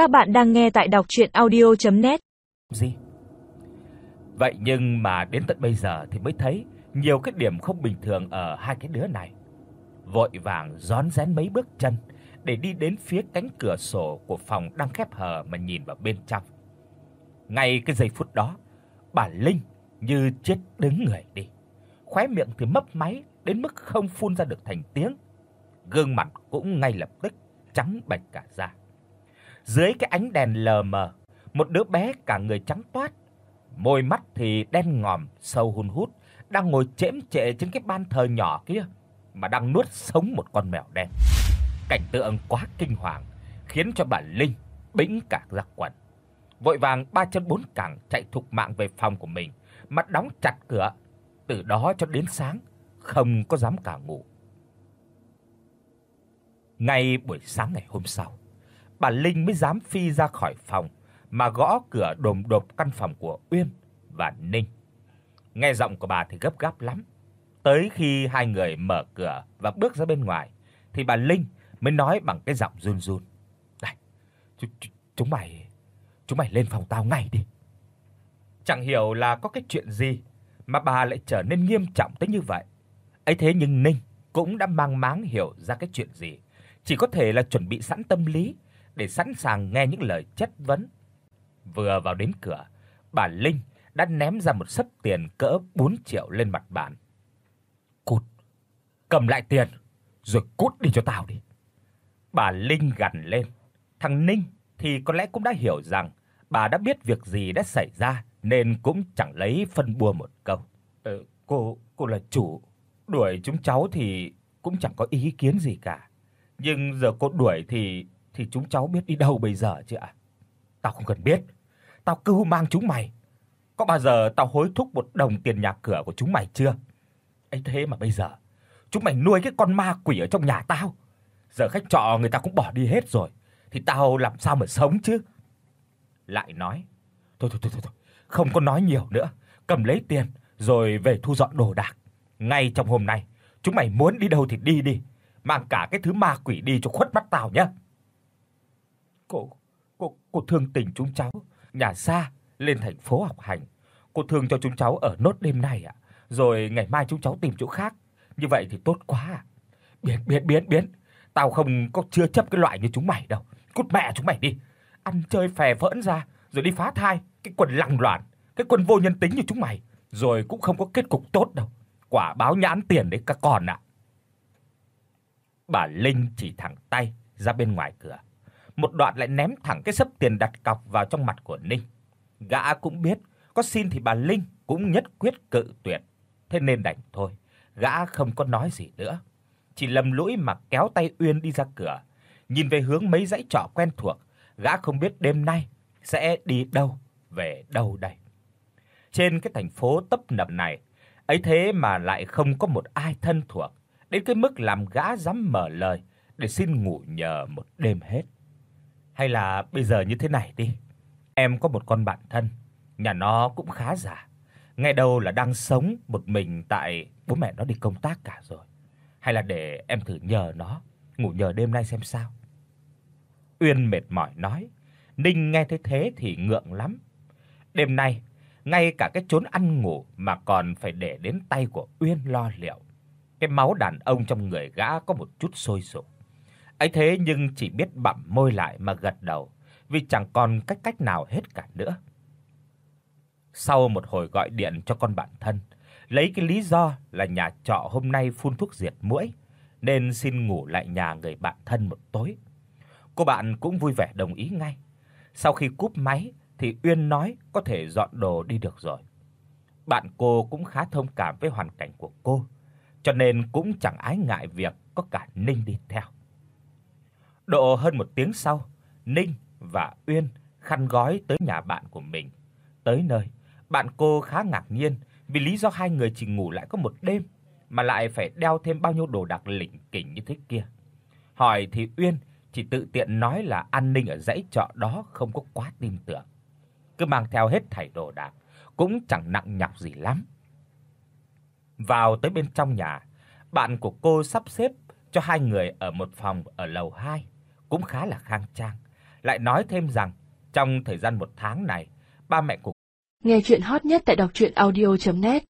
Các bạn đang nghe tại đọc audio net Gì? Vậy nhưng mà đến tận bây giờ thì mới thấy nhiều cái điểm không bình thường ở hai cái đứa này. Vội vàng rón rén mấy bước chân để đi đến phía cánh cửa sổ của phòng đang khép hờ mà nhìn vào bên trong. Ngay cái giây phút đó, bà Linh như chết đứng người đi. Khóe miệng thì mấp máy đến mức không phun ra được thành tiếng. Gương mặt cũng ngay lập tức trắng bệch cả da. Dưới cái ánh đèn lờ mờ, một đứa bé cả người trắng toát, môi mắt thì đen ngòm sâu hun hút, đang ngồi chễm chệ trên cái ban thờ nhỏ kia mà đang nuốt sống một con mèo đen. Cảnh tượng quá kinh hoàng, khiến cho bà Linh bĩnh cả giặc quần. Vội vàng ba chân bốn cẳng chạy thục mạng về phòng của mình, mà đóng chặt cửa. Từ đó cho đến sáng không có dám cả ngủ. Ngay buổi sáng ngày hôm sau, bà Linh mới dám phi ra khỏi phòng mà gõ cửa đồm đột căn phòng của Uyên và Ninh. Nghe giọng của bà thì gấp gáp lắm. Tới khi hai người mở cửa và bước ra bên ngoài thì bà Linh mới nói bằng cái giọng run run. "Này, chúng mày chúng mày lên phòng tao ngay đi." Chẳng hiểu là có cái chuyện gì mà bà lại trở nên nghiêm trọng tới như vậy. Ấy thế nhưng Ninh cũng đã mang máng hiểu ra cái chuyện gì, chỉ có thể là chuẩn bị sẵn tâm lý để sẵn sàng nghe những lời chất vấn. Vừa vào đến cửa, bà Linh đã ném ra một sấp tiền cỡ 4 triệu lên mặt bàn. "Cút, cầm lại tiền rồi cút đi cho tao đi." Bà Linh gằn lên. Thằng Ninh thì có lẽ cũng đã hiểu rằng bà đã biết việc gì đã xảy ra nên cũng chẳng lấy phân bua một câu. "Ờ, cô cô là chủ, đuổi chúng cháu thì cũng chẳng có ý kiến gì cả. Nhưng giờ cô đuổi thì thì chúng cháu biết đi đâu bây giờ chứ ạ? Tao không cần biết. Tao cứ mang chúng mày. Có bao giờ tao hối thúc một đồng tiền nhà cửa của chúng mày chưa? Ấy thế mà bây giờ chúng mày nuôi cái con ma quỷ ở trong nhà tao. Giờ khách trọ người ta cũng bỏ đi hết rồi thì tao làm sao mà sống chứ? Lại nói, thôi thôi thôi thôi, không có nói nhiều nữa, cầm lấy tiền rồi về thu dọn đồ đạc. Ngay trong hôm nay, chúng mày muốn đi đâu thì đi đi, mang cả cái thứ ma quỷ đi cho khuất mắt tao nhé. Cô cô cô thương tình chúng cháu, nhà xa lên thành phố học hành. Cô thương cho chúng cháu ở nốt đêm nay ạ, rồi ngày mai chúng cháu tìm chỗ khác. Như vậy thì tốt quá à. Biến biến biến biến, tao không có chưa chấp cái loại như chúng mày đâu. Cút mẹ chúng mày đi. Ăn chơi phè phỡn ra rồi đi phá thai, cái quần lằng loạn, cái quần vô nhân tính như chúng mày, rồi cũng không có kết cục tốt đâu. Quả báo nhãn tiền đấy các con ạ. Bà Linh chỉ thẳng tay ra bên ngoài cửa. Một đoạn lại ném thẳng cái sấp tiền đặt cọc vào trong mặt của Ninh. Gã cũng biết, có xin thì bà Linh cũng nhất quyết cự tuyệt, thế nên đành thôi, gã không có nói gì nữa, chỉ lầm lũi mà kéo tay Uyên đi ra cửa, nhìn về hướng mấy dãy trọ quen thuộc, gã không biết đêm nay sẽ đi đâu, về đâu đây. Trên cái thành phố tấp nập này, ấy thế mà lại không có một ai thân thuộc, đến cái mức làm gã dám mở lời để xin ngủ nhờ một đêm hết. Hay là bây giờ như thế này đi, em có một con bạn thân, nhà nó cũng khá giả. Ngày đầu là đang sống một mình tại bố mẹ nó đi công tác cả rồi. Hay là để em thử nhờ nó ngủ nhờ đêm nay xem sao. Uyên mệt mỏi nói, Ninh nghe thấy thế thì ngượng lắm. Đêm nay, ngay cả cái chốn ăn ngủ mà còn phải để đến tay của Uyên lo liệu. Cái máu đàn ông trong người gã có một chút sôi sục. Ấy thế nhưng chỉ biết bặm môi lại mà gật đầu, vì chẳng còn cách cách nào hết cả nữa. Sau một hồi gọi điện cho con bạn thân, lấy cái lý do là nhà trọ hôm nay phun thuốc diệt muỗi nên xin ngủ lại nhà người bạn thân một tối. Cô bạn cũng vui vẻ đồng ý ngay. Sau khi cúp máy thì Uyên nói có thể dọn đồ đi được rồi. Bạn cô cũng khá thông cảm với hoàn cảnh của cô, cho nên cũng chẳng ái ngại việc có cả Ninh đi theo. Độ hơn một tiếng sau, Ninh và Uyên khăn gói tới nhà bạn của mình. Tới nơi, bạn cô khá ngạc nhiên vì lý do hai người chỉ ngủ lại có một đêm mà lại phải đeo thêm bao nhiêu đồ đạc lỉnh kỉnh như thế kia. Hỏi thì Uyên chỉ tự tiện nói là an ninh ở dãy trọ đó không có quá tin tưởng. Cứ mang theo hết thảy đồ đạc, cũng chẳng nặng nhọc gì lắm. Vào tới bên trong nhà, bạn của cô sắp xếp cho hai người ở một phòng ở lầu 2, cũng khá là khang trang, lại nói thêm rằng trong thời gian một tháng này, ba mẹ của Nghe truyện hot nhất tại doctruyenaudio.net